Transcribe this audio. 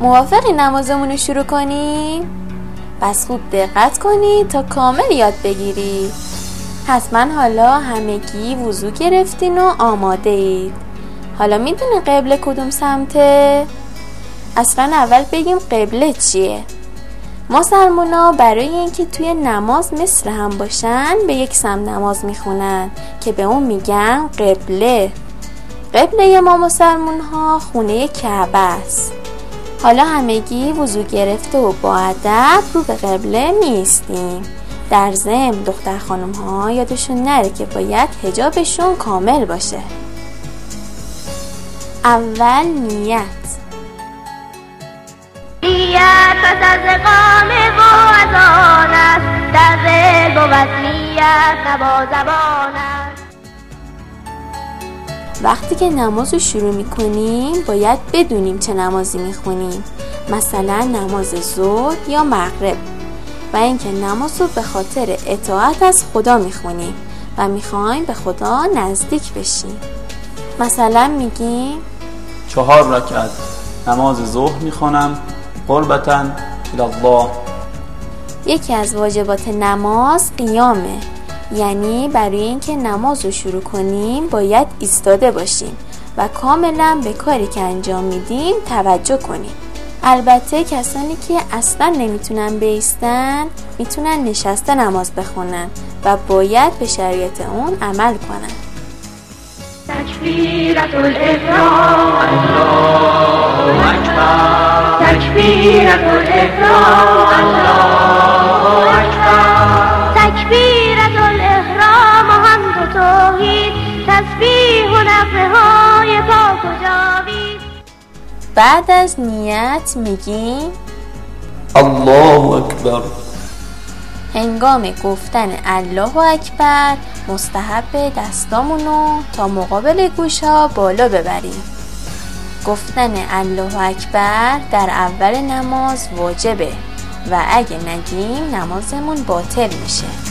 موافقی نمازمون رو شروع کنیم؟ پس خوب دقت کنید تا کامل یاد بگیری حتما حالا همگی وضو گرفتین و آماده اید حالا می‌دونی قبله کدوم سمته؟ اصلا اول بگیم قبله چیه؟ مسلمونا برای اینکه توی نماز مثل هم باشن به یک سم نماز می‌خونن که به اون میگن قبله قبله ما مسلمون ها خونه کعبه است حالا همگی وضو گرفته و با ادب رو به قبله میستیم در ضمن دختر خانم ها یادشون نره که باید هجابشون کامل باشه. اول نیت. نیت پس از اقامه و از آن است. در دل بود نیت نبا زبان است. وقتی که نماز رو شروع می‌کنیم باید بدونیم چه نمازی می‌خونیم. مثلا نماز ظهر یا مغرب. و اینکه نماز رو به خاطر اطاعت از خدا می‌خونیم و می‌خوایم به خدا نزدیک بشیم. مثلا میگیم چهار رکعت نماز ظهر می‌خوانم قربتا الله. یکی از واجبات نماز قیامه. یعنی برای اینکه نماز رو شروع کنیم باید ایستاده باشیم و کاملا به کاری که انجام میدیم توجه کنیم. البته کسانی که اصلا نمی‌تونن بیستن می‌تونن نشسته نماز بخونن و باید به شریعت اون عمل کنن. تکبیرت الله اکبر. تکبیرت الاحرام الله بعد از نیت میگیم الله اکبر. هنگام گفتن الله اکبر مستحب دستامونو تا مقابل گوشا بالا ببریم. گفتن الله اکبر در اول نماز واجبه و اگه نگیم نمازمون باطل میشه.